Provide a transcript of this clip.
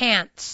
pants.